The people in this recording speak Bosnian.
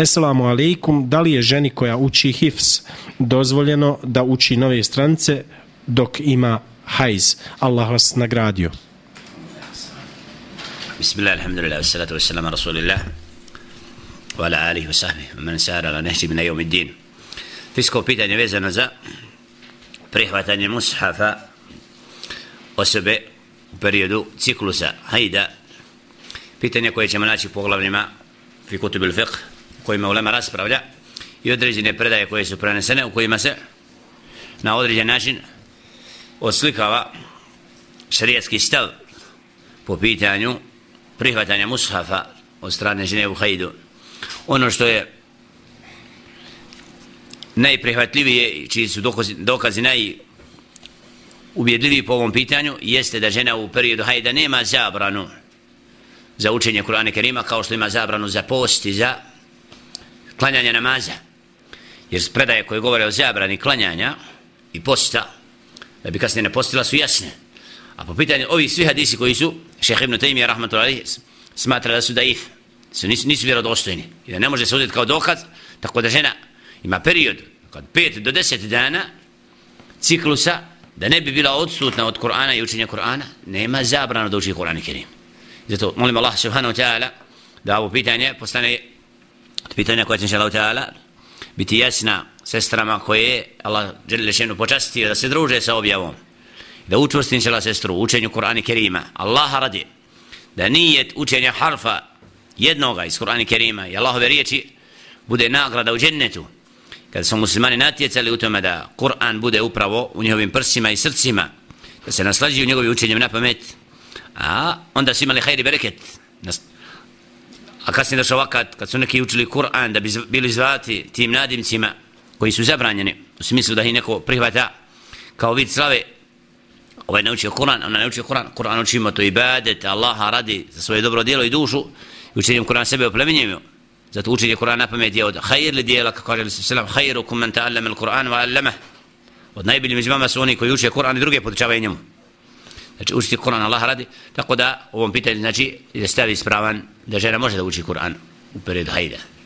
Esselamu alaikum, da li je ženi koja uči hifs dozvoljeno da uči nove strance dok ima hajz? Allah vas nagradio. Bismillah, alhamdulillah, wassalatu wassalamu rasulillah wa ala alihi wa sahbihi wa man sahara ala nehti min ajom din. Fisko pitanje vezano za prihvatanje mushafa osobe u periodu ciklusa hajda pitanje koje ćemo naći u poglavljima fi kutubil fiqh kojima ulema raspravlja i određene predaje koje su prenesene u kojima se na određen način oslikava šarijetski stav po pitanju prihvatanja mushafa od strane žene u hajdu. Ono što je najprihvatljivije čiji su dokazi, dokazi naj ubjedljiviji po ovom pitanju jeste da žena u periodu hajda nema zabranu za učenje Kur'ana Kerima kao što ima zabranu za post i za klanjanje namaza. Jer predaje koje govore o zabrani klanjanja i posta da bi kasnije ne postila su jasne. A po pitanju ovih svih hadisi koji su šeheh ibn Taymi, rahmatullahi smatra da su daif su nisu, nisu vjerodostojni. I da ne može se uzeti kao dokaz tako da žena ima period od 5 do 10 dana ciklusa da ne bi bila odsutna od Kur'ana i učenja Kur'ana. Nema zabrano da uči Kur'an i Kerim. Zato molim Allah subhanahu wa ta'ala da ovo pitanje postane pitanja koja će inša Allah ta'ala biti jasna sestrama koje Allah želi šenu počastiti da se druže sa objavom. Da učvrsti inša Allah sestru učenju Kur'ana Kerima. Allah radi da nijet učenja harfa jednoga iz Kur'ana Kerima i Allahove riječi bude nagrada u džennetu. Kada su muslimani natjecali u tome da Kur'an bude upravo u njihovim prsima i srcima da se naslađuju njegovim učenjem na pamet a onda su imali hajri bereket a kasnije došao vakat kad su neki učili Kur'an da bi bili zvati tim nadimcima koji su zabranjeni u smislu da ih neko prihvata kao vid slave. Ovaj naučio Kur'an, ona naučio Kur'an, Kur'an učimo to ibadet, Allaha radi za svoje dobro djelo i dušu. I učenjem Kur'an sebe oplemenjujemo. Zato učenje Kur'ana na pamet je od hajir li dijela kako kaže se selam hajrukum man ta'allama al-Kur'an wa allamah. od najboljih među vama su oni koji uče Kur'an i druge podučavaju njemu znači učiti Kur'an Allah radi. Tako da ovom pitanju znači da stavi ispravan da žena može da uči Kur'an u periodu hajda